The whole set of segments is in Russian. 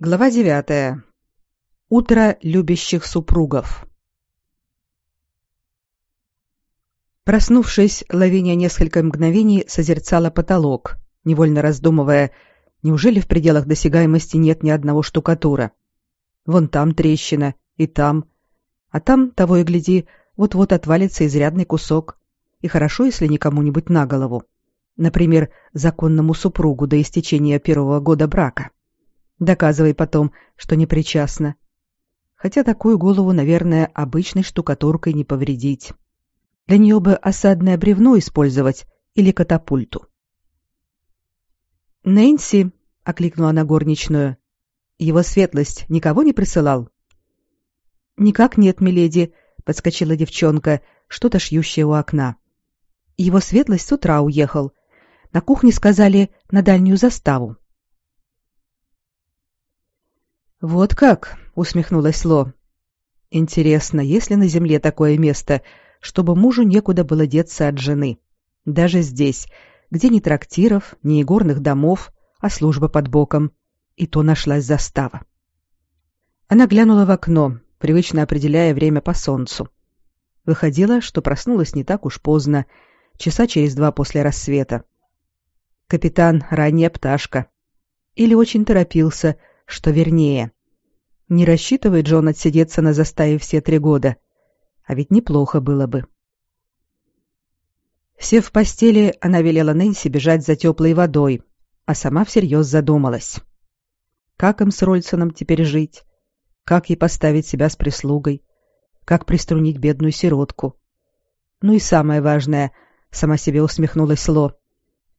Глава девятая. Утро любящих супругов. Проснувшись, Лавиния несколько мгновений созерцала потолок, невольно раздумывая, неужели в пределах досягаемости нет ни одного штукатура. Вон там трещина, и там, а там, того и гляди, вот-вот отвалится изрядный кусок. И хорошо, если не кому-нибудь на голову. Например, законному супругу до истечения первого года брака. Доказывай потом, что не причастна. Хотя такую голову, наверное, обычной штукатуркой не повредить. Для нее бы осадное бревно использовать или катапульту. «Нэнси!» — окликнула она горничную. «Его светлость никого не присылал?» «Никак нет, миледи», — подскочила девчонка, что-то шьющая у окна. «Его светлость с утра уехал. На кухне сказали на дальнюю заставу». «Вот как?» — усмехнулась Ло. «Интересно, есть ли на земле такое место, чтобы мужу некуда было деться от жены? Даже здесь, где ни трактиров, ни игорных домов, а служба под боком. И то нашлась застава». Она глянула в окно, привычно определяя время по солнцу. Выходило, что проснулась не так уж поздно, часа через два после рассвета. Капитан — ранняя пташка. Или очень торопился — что вернее. Не рассчитывает же он отсидеться на заставе все три года. А ведь неплохо было бы. Сев в постели, она велела Нэнси бежать за теплой водой, а сама всерьез задумалась. Как им с Рольсоном теперь жить? Как ей поставить себя с прислугой? Как приструнить бедную сиротку? Ну и самое важное, сама себе усмехнулась Ло.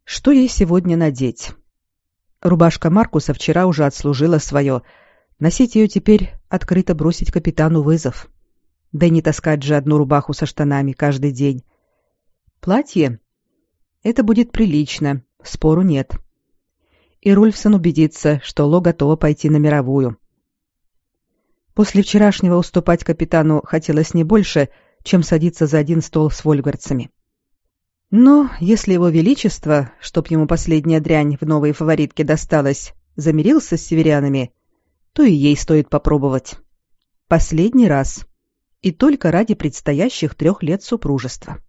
Что ей сегодня надеть? Рубашка Маркуса вчера уже отслужила свое. Носить ее теперь открыто бросить капитану вызов. Да и не таскать же одну рубаху со штанами каждый день. Платье? Это будет прилично, спору нет. И Рульфсон убедится, что Ло готова пойти на мировую. После вчерашнего уступать капитану хотелось не больше, чем садиться за один стол с вольгарцами. Но если его величество, чтоб ему последняя дрянь в новой фаворитке досталась, замирился с северянами, то и ей стоит попробовать. Последний раз. И только ради предстоящих трех лет супружества.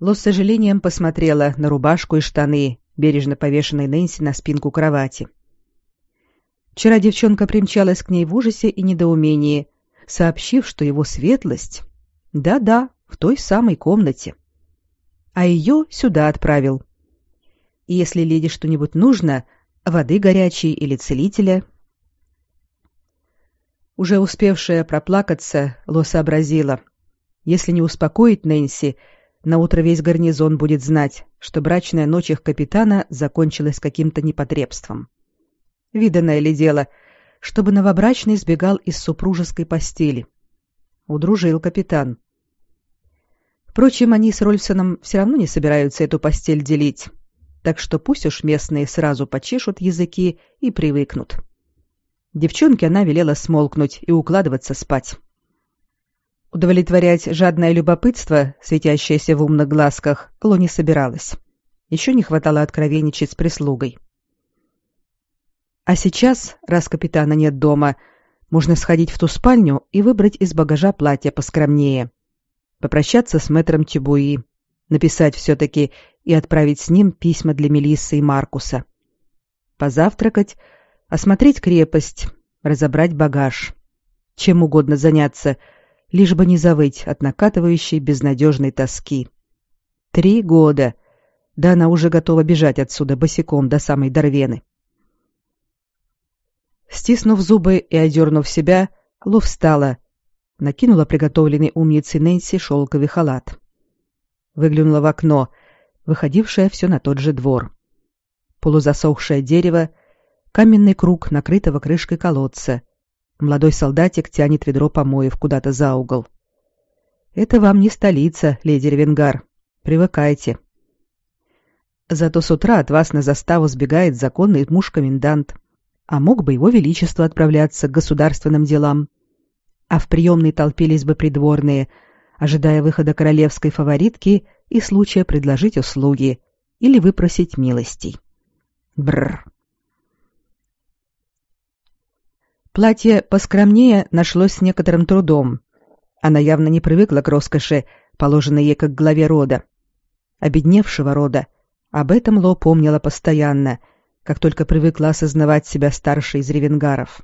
Ло с сожалением посмотрела на рубашку и штаны, бережно повешенные Нэнси на спинку кровати. Вчера девчонка примчалась к ней в ужасе и недоумении, сообщив, что его светлость... Да-да, в той самой комнате а ее сюда отправил. Если леди что-нибудь нужно, воды горячей или целителя. Уже успевшая проплакаться, Ло сообразила. Если не успокоить Нэнси, на утро весь гарнизон будет знать, что брачная ночь их капитана закончилась каким-то непотребством. Виданное ли дело, чтобы новобрачный сбегал из супружеской постели. Удружил капитан. Впрочем, они с Рольсоном все равно не собираются эту постель делить, так что пусть уж местные сразу почешут языки и привыкнут. Девчонке она велела смолкнуть и укладываться спать. Удовлетворять жадное любопытство, светящееся в умных глазках, Ло не собиралась. Еще не хватало откровенничать с прислугой. А сейчас, раз капитана нет дома, можно сходить в ту спальню и выбрать из багажа платье поскромнее — попрощаться с мэтром Тибуи, написать все-таки и отправить с ним письма для Мелиссы и Маркуса. Позавтракать, осмотреть крепость, разобрать багаж. Чем угодно заняться, лишь бы не завыть от накатывающей безнадежной тоски. Три года. Да она уже готова бежать отсюда босиком до самой Дорвены. Стиснув зубы и одернув себя, Лу встала накинула приготовленный умницей Нэнси шелковый халат. Выглянула в окно, выходившее все на тот же двор. Полузасохшее дерево, каменный круг накрытого крышкой колодца. Молодой солдатик тянет ведро помоев куда-то за угол. Это вам не столица, леди Ревенгар. Привыкайте. Зато с утра от вас на заставу сбегает законный муж-комендант, а мог бы его величество отправляться к государственным делам а в приемной толпились бы придворные, ожидая выхода королевской фаворитки и случая предложить услуги или выпросить милостей. Бррр. Платье поскромнее нашлось с некоторым трудом. Она явно не привыкла к роскоши, положенной ей как главе рода. Обедневшего рода. Об этом Ло помнила постоянно, как только привыкла осознавать себя старшей из ревенгаров.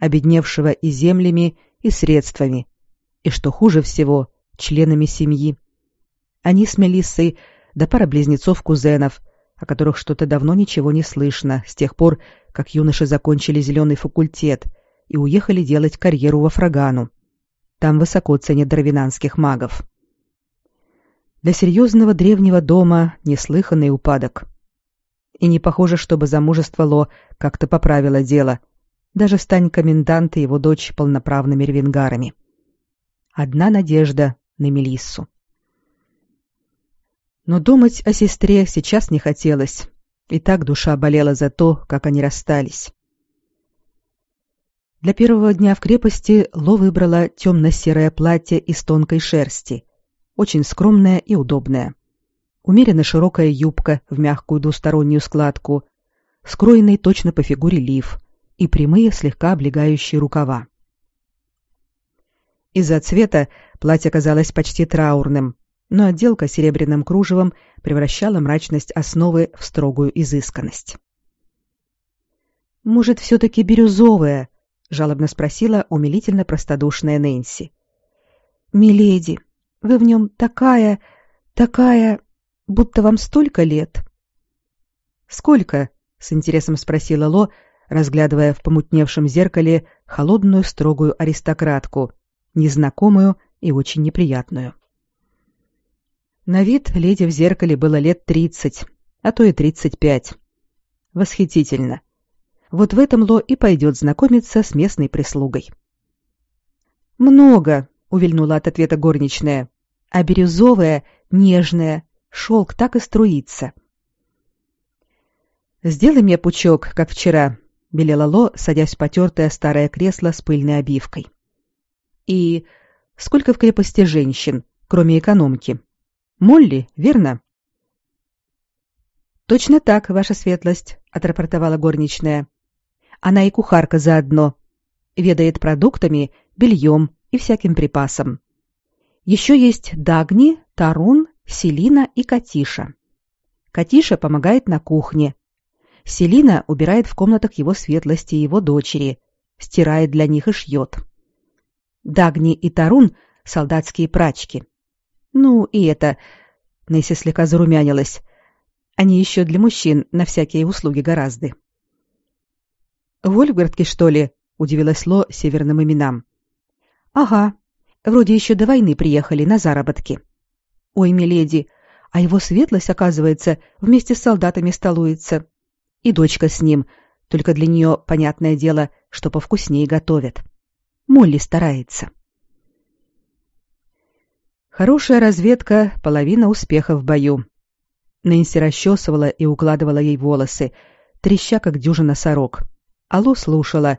Обедневшего и землями, и средствами. И, что хуже всего, членами семьи. Они с Мелиссой, да пара близнецов-кузенов, о которых что-то давно ничего не слышно, с тех пор, как юноши закончили зеленый факультет и уехали делать карьеру во Фрагану. Там высоко ценят дровинанских магов. Для серьезного древнего дома неслыханный упадок. И не похоже, чтобы замужество Ло как-то поправило дело. Даже стань комендант и его дочь полноправными ревенгарами. Одна надежда на Мелиссу. Но думать о сестре сейчас не хотелось. И так душа болела за то, как они расстались. Для первого дня в крепости Ло выбрала темно-серое платье из тонкой шерсти, очень скромное и удобное. Умеренно широкая юбка в мягкую двустороннюю складку, скроенный точно по фигуре лиф и прямые слегка облегающие рукава. Из-за цвета платье казалось почти траурным, но отделка серебряным кружевом превращала мрачность основы в строгую изысканность. «Может, все-таки бирюзовая?» — жалобно спросила умилительно простодушная Нэнси. «Миледи, вы в нем такая, такая, будто вам столько лет». «Сколько?» — с интересом спросила Ло, разглядывая в помутневшем зеркале холодную строгую аристократку, незнакомую и очень неприятную. На вид леди в зеркале было лет тридцать, а то и тридцать пять. Восхитительно. Вот в этом Ло и пойдет знакомиться с местной прислугой. «Много», — увильнула от ответа горничная, «а бирюзовая, нежная, шелк так и струится». «Сделай мне пучок, как вчера», — велела Ло, садясь в потертое старое кресло с пыльной обивкой. «И сколько в крепости женщин, кроме экономки?» Молли, верно? Точно так, ваша светлость, отрапортовала горничная. Она и кухарка заодно. Ведает продуктами, бельем и всяким припасом. Еще есть Дагни, Тарун, Селина и Катиша. Катиша помогает на кухне. Селина убирает в комнатах его светлости и его дочери, стирает для них и шьет. Дагни и Тарун — солдатские прачки. Ну, и это... Несси слегка зарумянилась. Они еще для мужчин на всякие услуги гораздо. «Вольфгардки, что ли?» — удивилась Ло северным именам. «Ага. Вроде еще до войны приехали на заработки. Ой, миледи, а его светлость, оказывается, вместе с солдатами столуется. И дочка с ним, только для нее, понятное дело, что повкуснее готовят. Молли старается». Хорошая разведка — половина успеха в бою. Нэнси расчесывала и укладывала ей волосы, треща, как дюжина сорок. Алло слушала,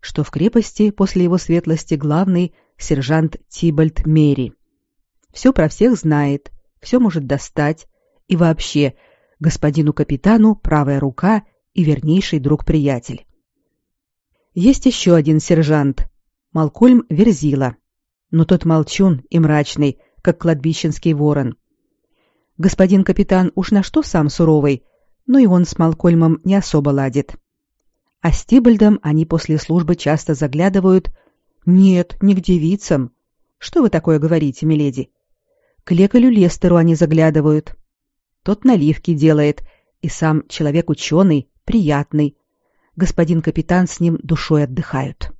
что в крепости после его светлости главный сержант Тибальд Мери. Все про всех знает, все может достать, и вообще господину капитану правая рука и вернейший друг-приятель. Есть еще один сержант, Малкольм Верзила, но тот молчун и мрачный, как кладбищенский ворон. Господин капитан уж на что сам суровый, но и он с Малкольмом не особо ладит. А с Тибальдом они после службы часто заглядывают... Нет, не к девицам. Что вы такое говорите, миледи? К лекарю Лестеру они заглядывают. Тот наливки делает, и сам человек ученый, приятный. Господин капитан с ним душой отдыхают.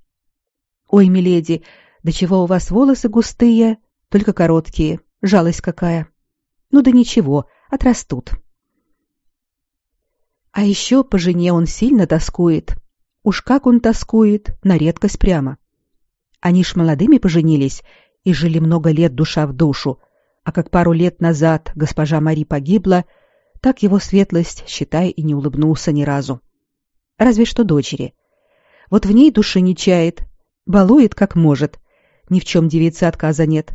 Ой, миледи, да чего у вас волосы густые? Только короткие. Жалость какая. Ну да ничего, отрастут. А еще по жене он сильно тоскует. Уж как он тоскует, на редкость прямо. Они ж молодыми поженились и жили много лет душа в душу, а как пару лет назад госпожа Мари погибла, так его светлость, считай, и не улыбнулся ни разу. Разве что дочери. Вот в ней души не чает, балует как может, ни в чем девице отказа нет.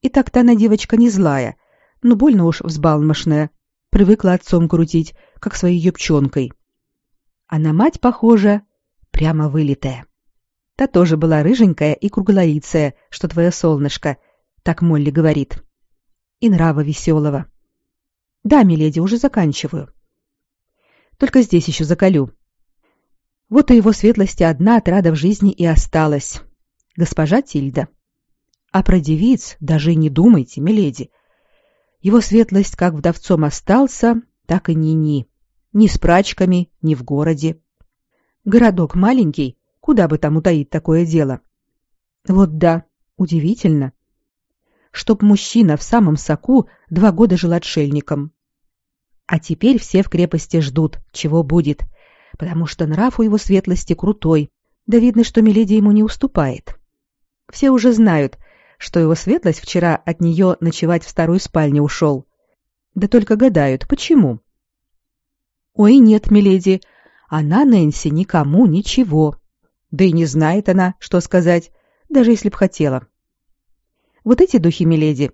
И так-то она девочка не злая, но больно уж взбалмошная. Привыкла отцом крутить, как своей юбчонкой. А на мать похожа, прямо вылитая. Та тоже была рыженькая и круглолицая, что твое солнышко, так Молли говорит. И нрава веселого. Да, миледи, уже заканчиваю. Только здесь еще заколю. Вот у его светлости одна отрада в жизни и осталась. Госпожа Тильда. А про девиц даже и не думайте, миледи. Его светлость как вдовцом остался, так и ни-ни. Ни с прачками, ни в городе. Городок маленький, куда бы там утаить такое дело? Вот да, удивительно. Чтоб мужчина в самом соку два года жил отшельником. А теперь все в крепости ждут, чего будет, потому что нрав у его светлости крутой, да видно, что Миледи ему не уступает. Все уже знают, что его светлость вчера от нее ночевать в старую спальню ушел. Да только гадают, почему. Ой, нет, миледи, она, Нэнси, никому ничего. Да и не знает она, что сказать, даже если б хотела. Вот эти духи, миледи.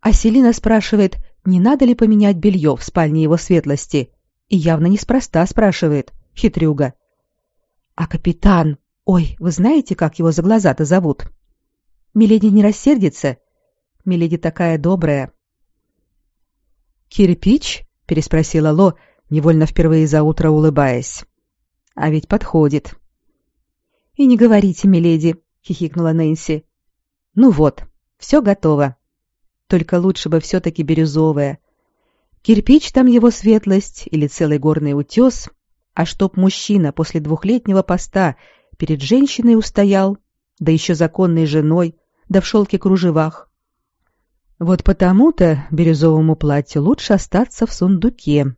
А Селина спрашивает, не надо ли поменять белье в спальне его светлости, и явно неспроста спрашивает, хитрюга. А капитан, ой, вы знаете, как его за глаза-то зовут? Миледи не рассердится? Миледи такая добрая. «Кирпич?» — переспросила Ло, невольно впервые за утро улыбаясь. «А ведь подходит». «И не говорите, миледи», — хихикнула Нэнси. «Ну вот, все готово. Только лучше бы все-таки бирюзовое. Кирпич там его светлость или целый горный утес, а чтоб мужчина после двухлетнего поста перед женщиной устоял, да еще законной женой, да в шелке кружевах. Вот потому-то бирюзовому платью лучше остаться в сундуке,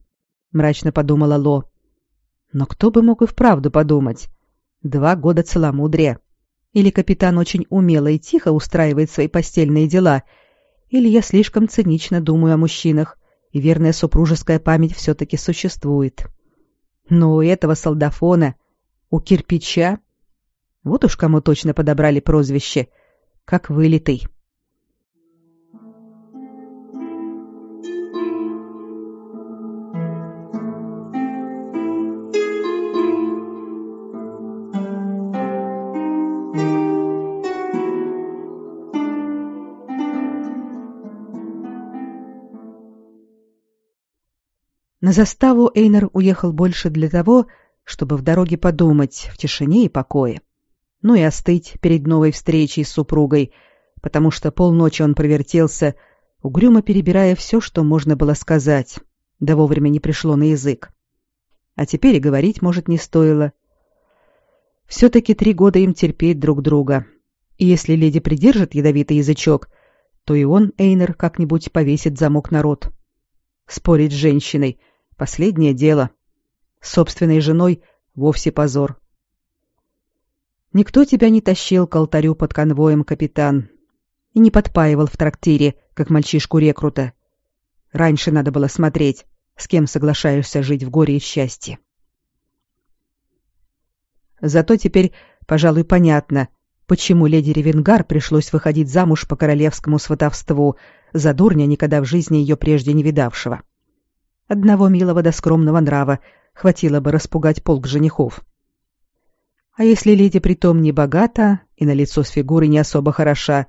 мрачно подумала Ло. Но кто бы мог и вправду подумать? Два года целомудрия. Или капитан очень умело и тихо устраивает свои постельные дела, или я слишком цинично думаю о мужчинах, и верная супружеская память все-таки существует. Но у этого солдафона, у кирпича, вот уж кому точно подобрали прозвище — как вылитый. На заставу Эйнер уехал больше для того, чтобы в дороге подумать в тишине и покое ну и остыть перед новой встречей с супругой, потому что полночи он провертелся, угрюмо перебирая все, что можно было сказать, да вовремя не пришло на язык. А теперь и говорить, может, не стоило. Все-таки три года им терпеть друг друга. И если леди придержит ядовитый язычок, то и он, Эйнер, как-нибудь повесит замок на рот. Спорить с женщиной — последнее дело. С собственной женой — вовсе позор. Никто тебя не тащил к алтарю под конвоем, капитан, и не подпаивал в трактире, как мальчишку-рекрута. Раньше надо было смотреть, с кем соглашаешься жить в горе и счастье. Зато теперь, пожалуй, понятно, почему леди Ревенгар пришлось выходить замуж по королевскому сватовству за дурня, никогда в жизни ее прежде не видавшего. Одного милого да скромного нрава хватило бы распугать полк женихов. А если леди притом не богата и на лицо с фигурой не особо хороша,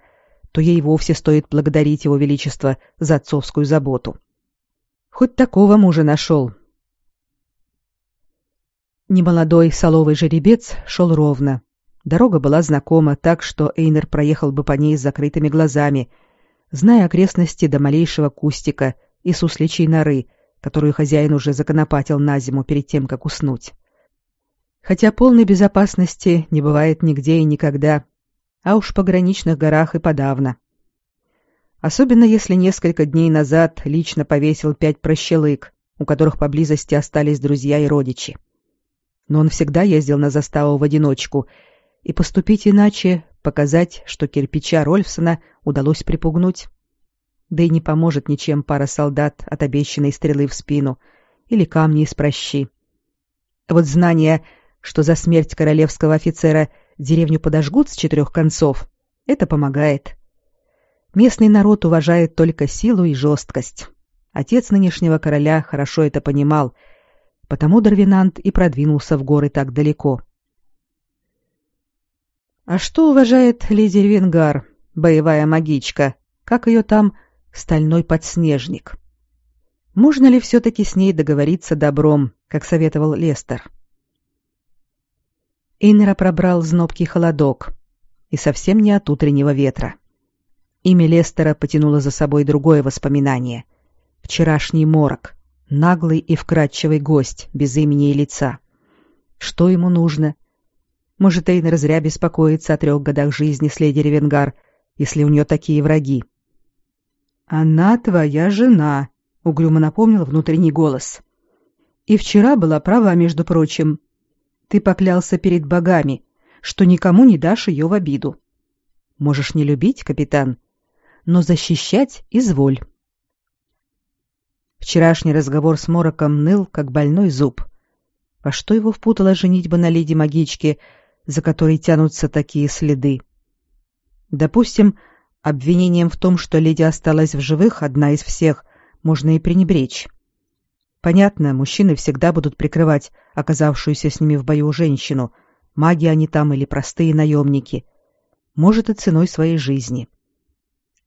то ей вовсе стоит благодарить его величество за отцовскую заботу. Хоть такого мужа нашел. Немолодой соловый жеребец шел ровно. Дорога была знакома так, что Эйнер проехал бы по ней с закрытыми глазами, зная окрестности до малейшего кустика и сусличьей норы, которую хозяин уже законопатил на зиму перед тем, как уснуть хотя полной безопасности не бывает нигде и никогда, а уж в пограничных горах и подавно. Особенно если несколько дней назад лично повесил пять прощелык, у которых поблизости остались друзья и родичи. Но он всегда ездил на заставу в одиночку, и поступить иначе, показать, что кирпича Рольфсона удалось припугнуть. Да и не поможет ничем пара солдат от обещанной стрелы в спину или камни из прощи. Вот знание что за смерть королевского офицера деревню подожгут с четырех концов, это помогает. Местный народ уважает только силу и жесткость. Отец нынешнего короля хорошо это понимал, потому Дарвинант и продвинулся в горы так далеко. А что уважает леди Ревенгар, боевая магичка, как ее там, стальной подснежник? Можно ли все-таки с ней договориться добром, как советовал Лестер? Эйнера пробрал знобкий холодок, и совсем не от утреннего ветра. Имя Лестера потянуло за собой другое воспоминание. Вчерашний морок, наглый и вкрадчивый гость, без имени и лица. Что ему нужно? Может, Эйнер зря беспокоится о трех годах жизни с леди Ревенгар, если у нее такие враги. «Она твоя жена», угрюмо напомнил внутренний голос. И вчера была права, между прочим. Ты поклялся перед богами, что никому не дашь ее в обиду. Можешь не любить, капитан, но защищать изволь. Вчерашний разговор с Мороком ныл, как больной зуб. Во что его впутала женитьба на леди-магичке, за которой тянутся такие следы? Допустим, обвинением в том, что леди осталась в живых, одна из всех, можно и пренебречь. Понятно, мужчины всегда будут прикрывать оказавшуюся с ними в бою женщину, маги они там или простые наемники, может и ценой своей жизни.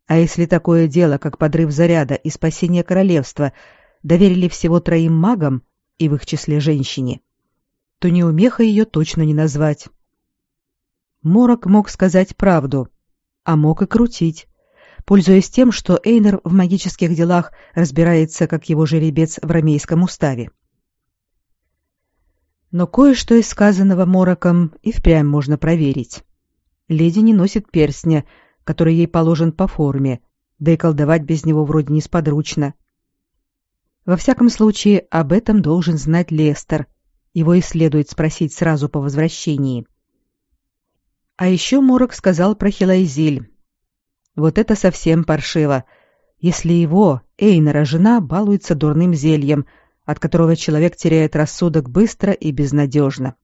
А если такое дело, как подрыв заряда и спасение королевства, доверили всего троим магам, и в их числе женщине, то неумеха ее точно не назвать. Морок мог сказать правду, а мог и крутить пользуясь тем, что Эйнер в магических делах разбирается, как его жеребец в ромейском уставе. Но кое-что из сказанного Мороком и впрямь можно проверить. Леди не носит перстня, который ей положен по форме, да и колдовать без него вроде несподручно. Во всяком случае, об этом должен знать Лестер. Его и следует спросить сразу по возвращении. А еще Морок сказал про Хилайзиль, вот это совсем паршиво. Если его, Эйнера, жена балуется дурным зельем, от которого человек теряет рассудок быстро и безнадежно.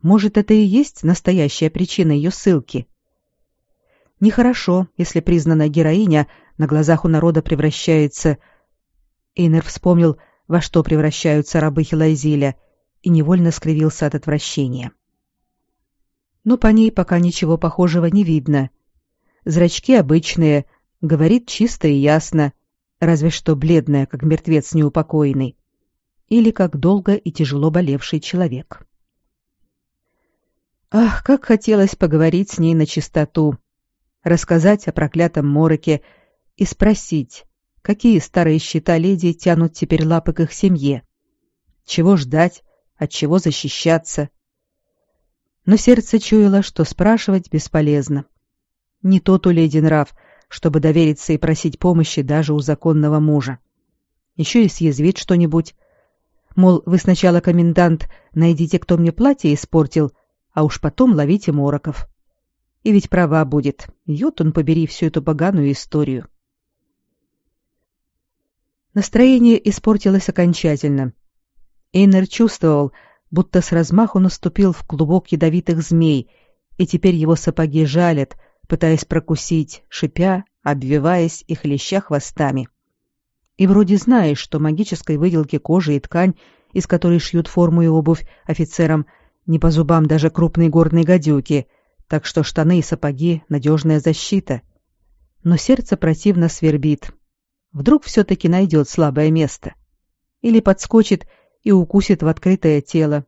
Может, это и есть настоящая причина ее ссылки? Нехорошо, если признанная героиня на глазах у народа превращается... Эйнер вспомнил, во что превращаются рабы Хилайзиля, и невольно скривился от отвращения. Но по ней пока ничего похожего не видно — Зрачки обычные, говорит чисто и ясно, разве что бледная, как мертвец неупокоенный, или как долго и тяжело болевший человек. Ах, как хотелось поговорить с ней на чистоту, рассказать о проклятом мороке и спросить, какие старые счета леди тянут теперь лапы к их семье. Чего ждать, от чего защищаться? Но сердце чуяло, что спрашивать бесполезно. Не тот у леди нрав, чтобы довериться и просить помощи даже у законного мужа. Еще и съязвит что-нибудь. Мол, вы сначала, комендант, найдите, кто мне платье испортил, а уж потом ловите мороков. И ведь права будет. Ют он побери всю эту поганую историю. Настроение испортилось окончательно. Эйнер чувствовал, будто с размаху наступил в клубок ядовитых змей, и теперь его сапоги жалят, пытаясь прокусить, шипя, обвиваясь и хлеща хвостами. И вроде знаешь, что магической выделки кожи и ткань, из которой шьют форму и обувь офицерам, не по зубам даже крупной горной гадюки, так что штаны и сапоги — надежная защита. Но сердце противно свербит. Вдруг все-таки найдет слабое место. Или подскочит и укусит в открытое тело.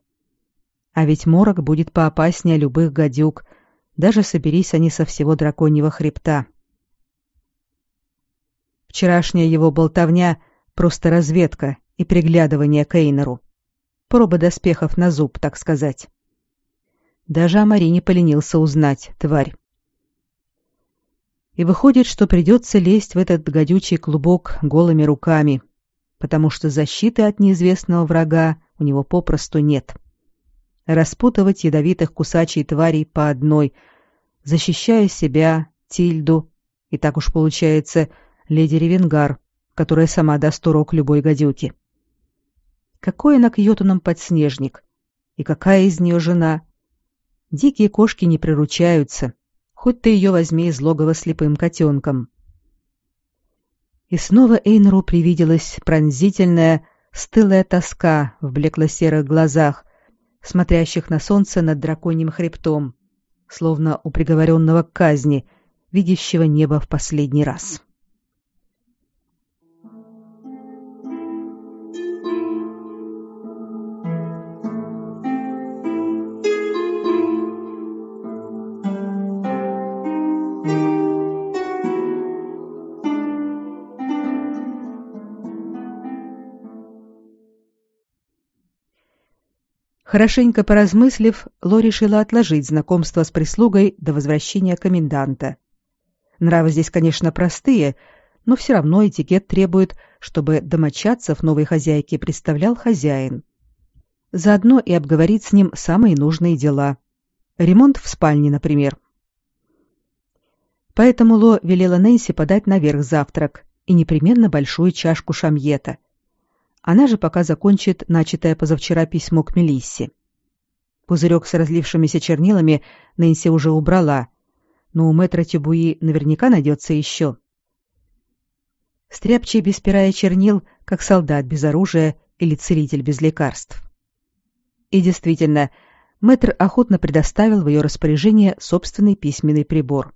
А ведь морок будет поопаснее любых гадюк, даже соберись они со всего драконьего хребта. Вчерашняя его болтовня — просто разведка и приглядывание к Эйнеру. Проба доспехов на зуб, так сказать. Даже Амари не поленился узнать, тварь. И выходит, что придется лезть в этот гадючий клубок голыми руками, потому что защиты от неизвестного врага у него попросту нет. — распутывать ядовитых кусачей тварей по одной, защищая себя, Тильду, и так уж получается, леди Ревенгар, которая сама даст урок любой гадюке. Какой она к йотунам подснежник? И какая из нее жена? Дикие кошки не приручаются, хоть ты ее возьми из логова слепым котенком. И снова Эйнру привиделась пронзительная, стылая тоска в блекло-серых глазах, смотрящих на солнце над драконьим хребтом, словно у приговоренного к казни, видящего небо в последний раз. Хорошенько поразмыслив, Ло решила отложить знакомство с прислугой до возвращения коменданта. Нравы здесь, конечно, простые, но все равно этикет требует, чтобы домочадцев новой хозяйки представлял хозяин. Заодно и обговорить с ним самые нужные дела. Ремонт в спальне, например. Поэтому Ло велела Нэнси подать наверх завтрак и непременно большую чашку шамьета, она же пока закончит начатое позавчера письмо к Мелиссе. Пузырек с разлившимися чернилами Нэнси уже убрала, но у мэтра Тюбуи наверняка найдется еще. Стряпчий без пера и чернил, как солдат без оружия или целитель без лекарств. И действительно, мэтр охотно предоставил в ее распоряжение собственный письменный прибор.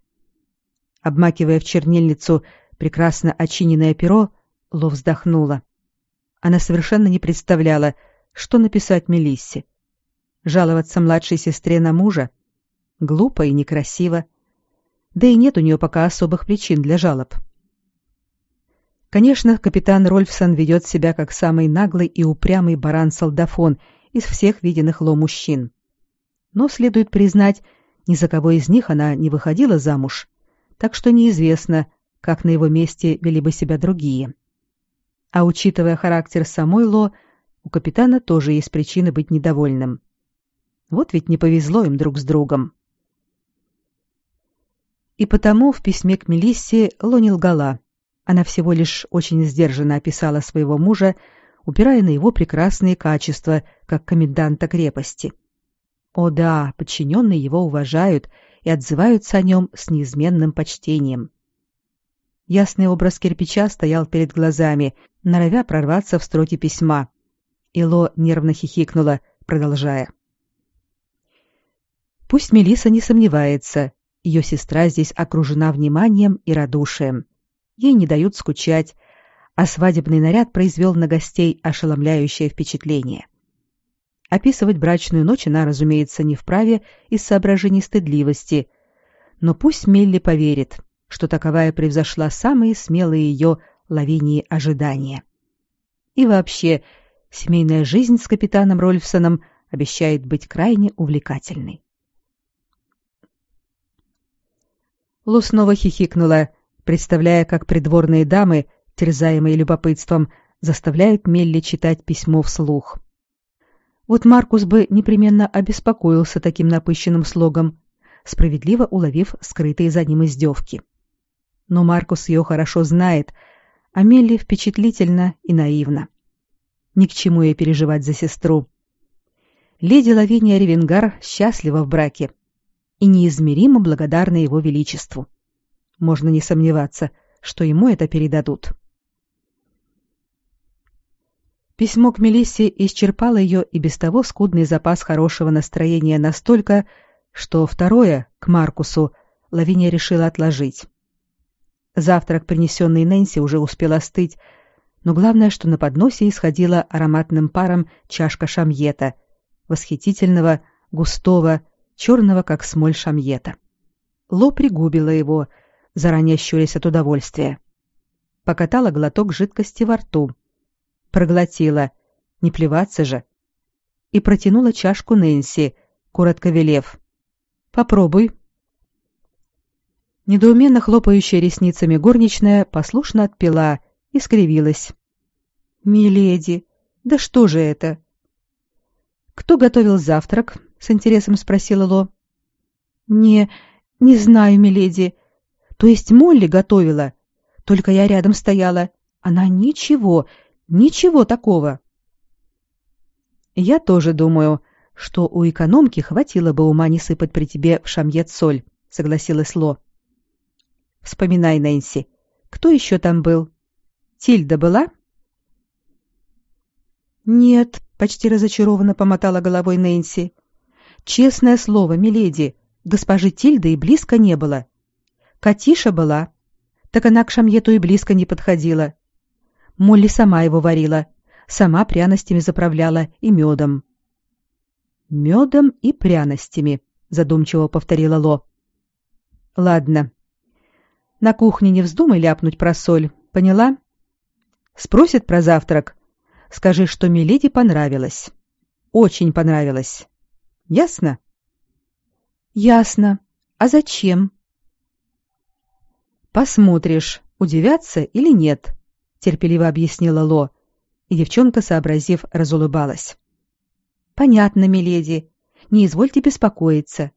Обмакивая в чернильницу прекрасно очиненное перо, Ло вздохнула. Она совершенно не представляла, что написать Мелиссе. Жаловаться младшей сестре на мужа? Глупо и некрасиво. Да и нет у нее пока особых причин для жалоб. Конечно, капитан Рольфсон ведет себя как самый наглый и упрямый баран-солдафон из всех виденных Ло мужчин. Но следует признать, ни за кого из них она не выходила замуж, так что неизвестно, как на его месте вели бы себя другие. А учитывая характер самой Ло, у капитана тоже есть причины быть недовольным. Вот ведь не повезло им друг с другом. И потому в письме к Мелиссе Ло не лгала. Она всего лишь очень сдержанно описала своего мужа, упирая на его прекрасные качества, как коменданта крепости. О да, подчиненные его уважают и отзываются о нем с неизменным почтением. Ясный образ кирпича стоял перед глазами, норовя прорваться в строки письма. Ило нервно хихикнула, продолжая. Пусть Мелиса не сомневается, ее сестра здесь окружена вниманием и радушием. Ей не дают скучать, а свадебный наряд произвел на гостей ошеломляющее впечатление. Описывать брачную ночь она, разумеется, не вправе из соображений стыдливости, но пусть Мелли поверит, что таковая превзошла самые смелые ее лавинии ожидания. И вообще, семейная жизнь с капитаном Рольфсоном обещает быть крайне увлекательной. Лу снова хихикнула, представляя, как придворные дамы, терзаемые любопытством, заставляют Мелли читать письмо вслух. Вот Маркус бы непременно обеспокоился таким напыщенным слогом, справедливо уловив скрытые за ним издевки но Маркус ее хорошо знает, а Мелли впечатлительна и наивна. Ни к чему ей переживать за сестру. Леди Лавиния Ревенгар счастлива в браке и неизмеримо благодарна его величеству. Можно не сомневаться, что ему это передадут. Письмо к Мелиссе исчерпало ее и без того скудный запас хорошего настроения настолько, что второе, к Маркусу, Лавиния решила отложить. Завтрак, принесенный Нэнси, уже успел остыть, но главное, что на подносе исходила ароматным паром чашка шамьета, восхитительного, густого, черного, как смоль шамьета. Ло пригубила его, заранее щурясь от удовольствия. Покатала глоток жидкости во рту. Проглотила, не плеваться же. И протянула чашку Нэнси, коротко велев. «Попробуй, Недоуменно хлопающая ресницами горничная послушно отпила и скривилась. «Миледи, да что же это?» «Кто готовил завтрак?» — с интересом спросила Ло. «Не, не знаю, миледи. То есть Молли готовила. Только я рядом стояла. Она ничего, ничего такого». «Я тоже думаю, что у экономки хватило бы ума не сыпать при тебе в шамьет соль», — согласилась Ло. Вспоминай, Нэнси. Кто еще там был? Тильда была? Нет, почти разочарованно помотала головой Нэнси. Честное слово, миледи, Госпожи Тильды и близко не было. Катиша была. Так она к Шамьету и близко не подходила. Молли сама его варила, сама пряностями заправляла и медом. «Медом и пряностями», — задумчиво повторила Ло. «Ладно. На кухне не вздумай ляпнуть про соль, поняла? Спросит про завтрак. Скажи, что Миледи понравилось. Очень понравилось. Ясно?» «Ясно. А зачем?» «Посмотришь, удивятся или нет», — терпеливо объяснила Ло, и девчонка, сообразив, разулыбалась. «Понятно, миледи. Не извольте беспокоиться.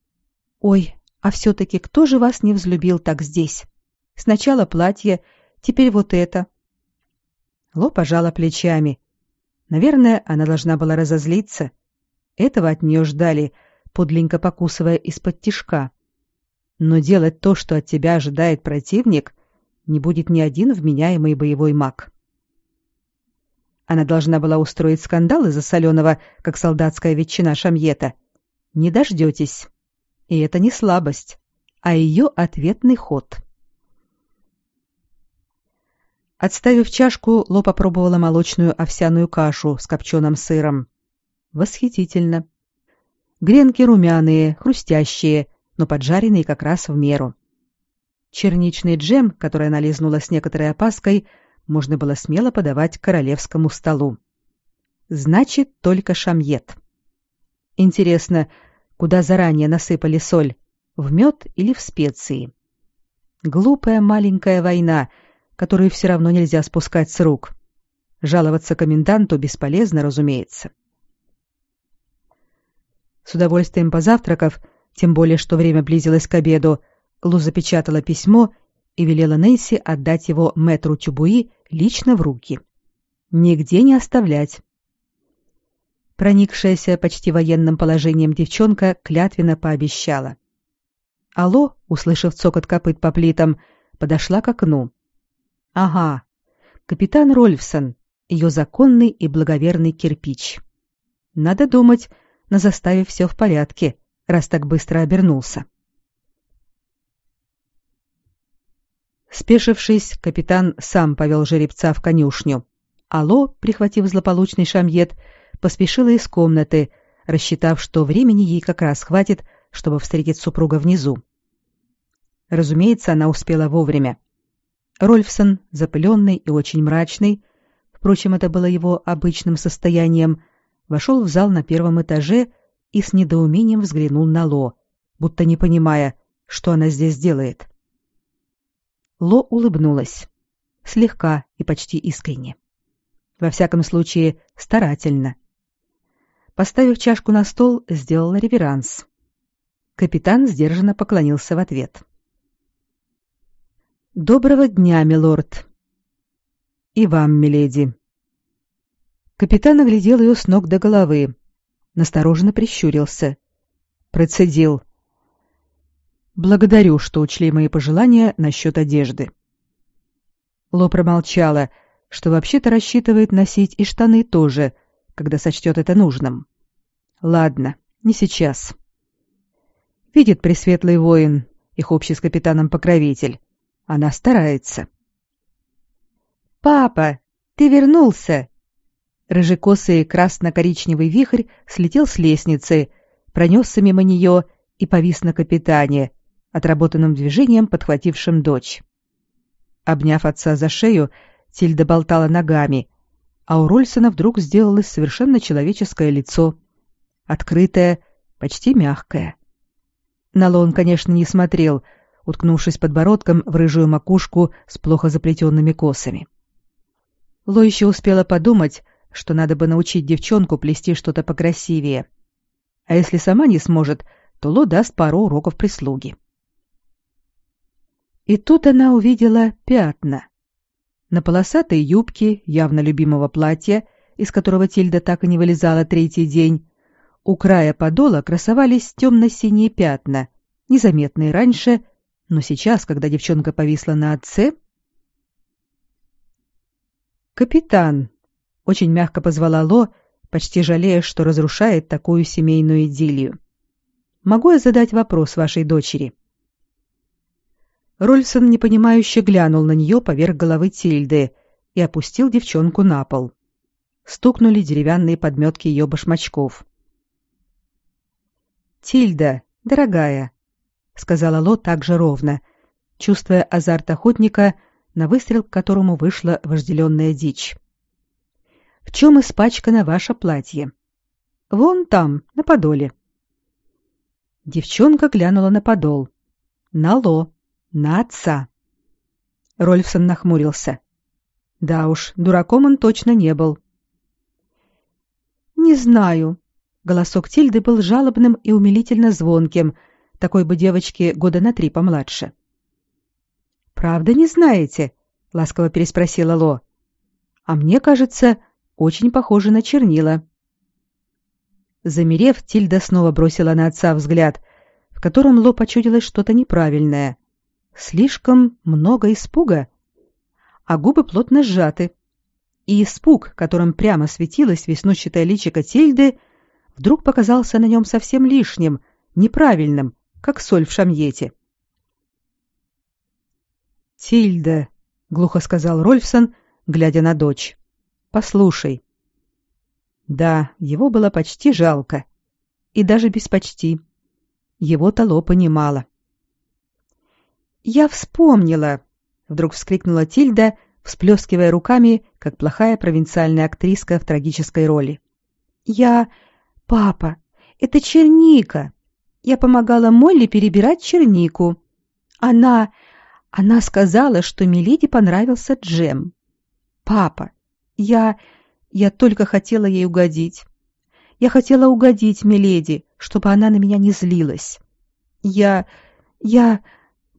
Ой, а все-таки кто же вас не взлюбил так здесь? Сначала платье, теперь вот это». Ло пожала плечами. Наверное, она должна была разозлиться. Этого от нее ждали, подленько покусывая из-под тишка. Но делать то, что от тебя ожидает противник, не будет ни один вменяемый боевой маг. Она должна была устроить скандал из-за соленого, как солдатская ветчина шамьета. Не дождетесь. И это не слабость, а ее ответный ход. Отставив чашку, Ло попробовала молочную овсяную кашу с копченым сыром. Восхитительно. Гренки румяные, хрустящие, но поджаренные как раз в меру. Черничный джем, который она лизнула с некоторой опаской, можно было смело подавать к королевскому столу. Значит, только шамьет. Интересно, куда заранее насыпали соль? В мед или в специи? Глупая маленькая война, которую все равно нельзя спускать с рук. Жаловаться коменданту бесполезно, разумеется. С удовольствием позавтракав, тем более что время близилось к обеду, Лу запечатала письмо и велела Нэнси отдать его мэтру Тюбуи лично в руки. Нигде не оставлять. Проникшаяся почти военным положением девчонка клятвенно пообещала. Алло, услышав цокот копыт по плитам, подошла к окну. Ага, капитан Рольфсон, ее законный и благоверный кирпич. Надо думать, на заставе все в порядке, раз так быстро обернулся. Спешившись, капитан сам повел жеребца в конюшню. Алло, прихватив злополучный шамьет, поспешила из комнаты, рассчитав, что времени ей как раз хватит, чтобы встретить супруга внизу. Разумеется, она успела вовремя. Рольфсон, запыленный и очень мрачный, впрочем, это было его обычным состоянием, вошел в зал на первом этаже и с недоумением взглянул на Ло, будто не понимая, что она здесь делает. Ло улыбнулась. Слегка и почти искренне. Во всяком случае, старательно. Поставив чашку на стол, сделала реверанс. Капитан сдержанно поклонился в ответ. «Доброго дня, милорд!» «И вам, миледи!» Капитан оглядел ее с ног до головы, настороженно прищурился. Процедил. Благодарю, что учли мои пожелания насчет одежды. Ло промолчала, что вообще-то рассчитывает носить и штаны тоже, когда сочтет это нужным. Ладно, не сейчас. Видит пресветлый воин, их общий с капитаном покровитель. Она старается. «Папа, ты вернулся!» Рыжекосый красно-коричневый вихрь слетел с лестницы, пронесся мимо нее и повис на капитане, отработанным движением подхватившим дочь. Обняв отца за шею, Тильда болтала ногами, а у Рольсона вдруг сделалось совершенно человеческое лицо. Открытое, почти мягкое. На Лон, конечно, не смотрел, уткнувшись подбородком в рыжую макушку с плохо заплетенными косами. Ло еще успела подумать, что надо бы научить девчонку плести что-то покрасивее. А если сама не сможет, то Ло даст пару уроков прислуги. И тут она увидела пятна. На полосатой юбке, явно любимого платья, из которого Тильда так и не вылезала третий день, у края подола красовались темно-синие пятна, незаметные раньше, но сейчас, когда девчонка повисла на отце... «Капитан!» — очень мягко позвала Ло, почти жалея, что разрушает такую семейную идиллию. могу я задать вопрос вашей дочери?» Рольсон непонимающе глянул на нее поверх головы Тильды и опустил девчонку на пол. Стукнули деревянные подметки ее башмачков. «Тильда, дорогая», — сказала Ло так же ровно, чувствуя азарт охотника, на выстрел к которому вышла вожделенная дичь. «В чем испачкано ваше платье?» «Вон там, на подоле». Девчонка глянула на подол. На Ло, на отца. Рольфсон нахмурился. Да уж, дураком он точно не был. «Не знаю», Голосок Тильды был жалобным и умилительно звонким, такой бы девочке года на три помладше. «Правда не знаете?» — ласково переспросила Ло. «А мне кажется, очень похоже на чернила». Замерев, Тильда снова бросила на отца взгляд, в котором Ло почудилось что-то неправильное. Слишком много испуга, а губы плотно сжаты. И испуг, которым прямо светилось веснущатое личико Тильды, — вдруг показался на нем совсем лишним, неправильным, как соль в шамьете. «Тильда», — глухо сказал Рольфсон, глядя на дочь, — «послушай». Да, его было почти жалко. И даже без почти. Его Тало понимала. «Я вспомнила!» — вдруг вскрикнула Тильда, всплескивая руками, как плохая провинциальная актриска в трагической роли. «Я... «Папа, это черника. Я помогала Молли перебирать чернику. Она... она сказала, что Миледи понравился джем. Папа, я... я только хотела ей угодить. Я хотела угодить Миледи, чтобы она на меня не злилась. Я... я...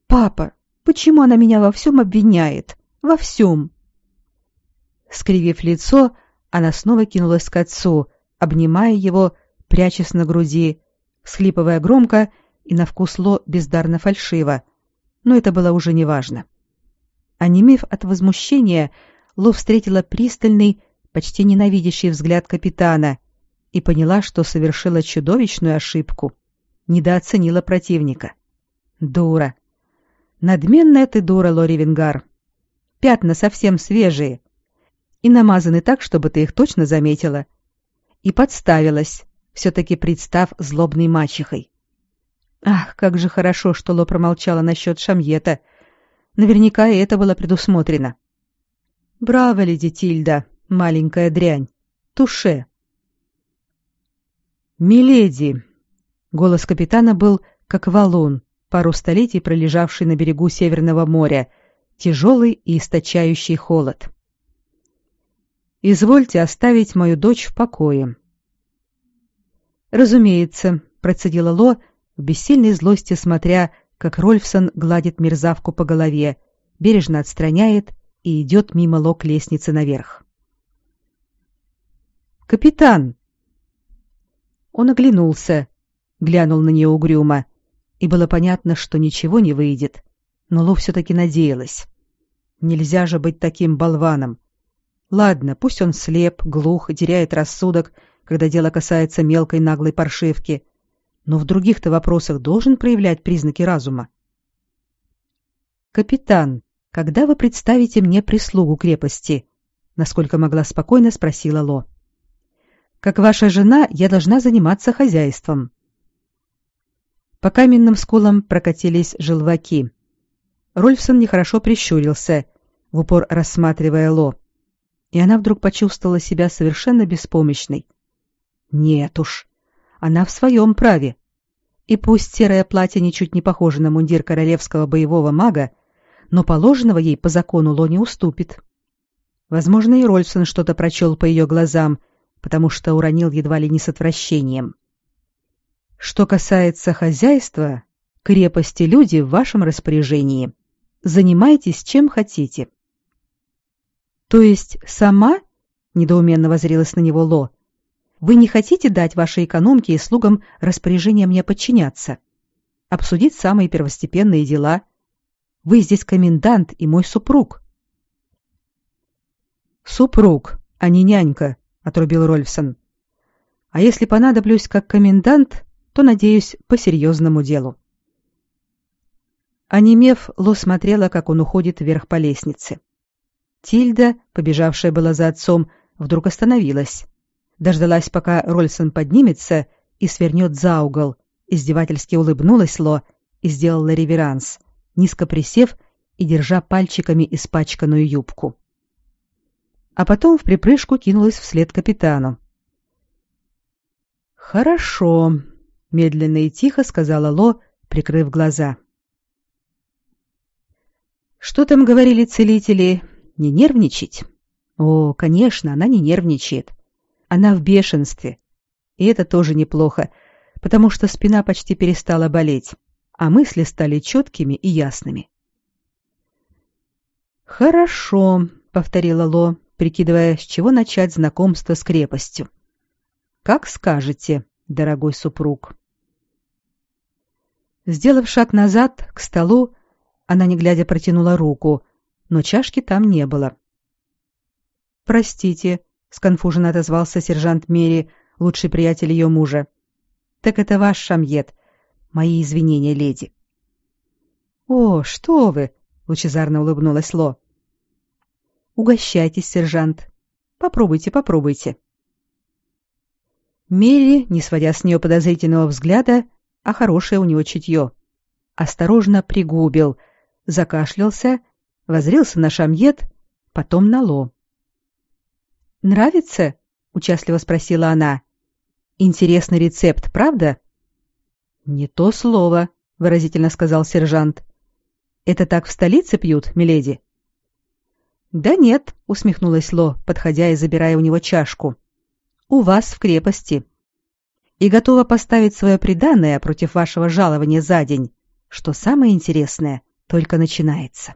Папа, почему она меня во всем обвиняет? Во всем?» Скривив лицо, она снова кинулась к отцу, обнимая его, прячась на груди, всхлипывая громко и на вкус Ло бездарно фальшиво, но это было уже неважно. Онемев от возмущения, Ло встретила пристальный, почти ненавидящий взгляд капитана и поняла, что совершила чудовищную ошибку, недооценила противника. Дура. Надменная ты дура, Лори Венгар. Пятна совсем свежие и намазаны так, чтобы ты их точно заметила. И подставилась, все-таки представ злобной мачехой. Ах, как же хорошо, что Ло промолчала насчет Шамьета. Наверняка и это было предусмотрено. Браво, леди Тильда, маленькая дрянь. Туше. Миледи. Голос капитана был как валун, пару столетий пролежавший на берегу Северного моря, тяжелый и источающий холод. Извольте оставить мою дочь в покое. «Разумеется», — процедила Ло, в бессильной злости смотря, как Рольфсон гладит мерзавку по голове, бережно отстраняет и идет мимо Ло к лестнице наверх. «Капитан!» Он оглянулся, глянул на нее угрюмо, и было понятно, что ничего не выйдет, но Ло все-таки надеялась. Нельзя же быть таким болваном. Ладно, пусть он слеп, глух теряет рассудок, — когда дело касается мелкой наглой паршивки, но в других-то вопросах должен проявлять признаки разума. «Капитан, когда вы представите мне прислугу крепости?» насколько могла спокойно спросила Ло. «Как ваша жена, я должна заниматься хозяйством». По каменным скулам прокатились желваки. Рольфсон нехорошо прищурился, в упор рассматривая Ло, и она вдруг почувствовала себя совершенно беспомощной. Нет уж, она в своем праве. И пусть серое платье ничуть не похоже на мундир королевского боевого мага, но положенного ей по закону Ло не уступит. Возможно, и Рольфсон что-то прочел по ее глазам, потому что уронил едва ли не с отвращением. Что касается хозяйства, крепости люди в вашем распоряжении. Занимайтесь чем хотите. То есть сама? недоуменно возрилась на него Ло. Вы не хотите дать вашей экономке и слугам распоряжение мне подчиняться? Обсудить самые первостепенные дела? Вы здесь комендант и мой супруг. Супруг, а не нянька, отрубил Рольфсон. А если понадоблюсь как комендант, то, надеюсь, по серьезному делу. Онемев, Ло смотрела, как он уходит вверх по лестнице. Тильда, побежавшая была за отцом, вдруг остановилась. Дождалась, пока Рольсон поднимется и свернет за угол, издевательски улыбнулась Ло и сделала реверанс, низко присев и держа пальчиками испачканную юбку. А потом в припрыжку кинулась вслед капитану. «Хорошо», — медленно и тихо сказала Ло, прикрыв глаза. «Что там говорили целители? Не нервничать?» «О, конечно, она не нервничает. Она в бешенстве. И это тоже неплохо, потому что спина почти перестала болеть, а мысли стали четкими и ясными. «Хорошо», — повторила Ло, прикидывая, с чего начать знакомство с крепостью. «Как скажете, дорогой супруг». Сделав шаг назад, к столу, она, не глядя, протянула руку, но чашки там не было. «Простите», — сконфуженно отозвался сержант Мери, лучший приятель ее мужа. «Так это ваш шамьет. Мои извинения, леди». «О, что вы!» — лучезарно улыбнулась Ло. «Угощайтесь, сержант. Попробуйте, попробуйте». Мери, не сводя с нее подозрительного взгляда, а хорошее у него чутье, осторожно пригубил, закашлялся, возрился на шамьет, потом на Ло. «Нравится?» — участливо спросила она. «Интересный рецепт, правда?» «Не то слово», — выразительно сказал сержант. «Это так в столице пьют, миледи?» «Да нет», — усмехнулась Ло, подходя и забирая у него чашку. «У вас в крепости. И готова поставить свое преданное против вашего жалования за день, что самое интересное только начинается».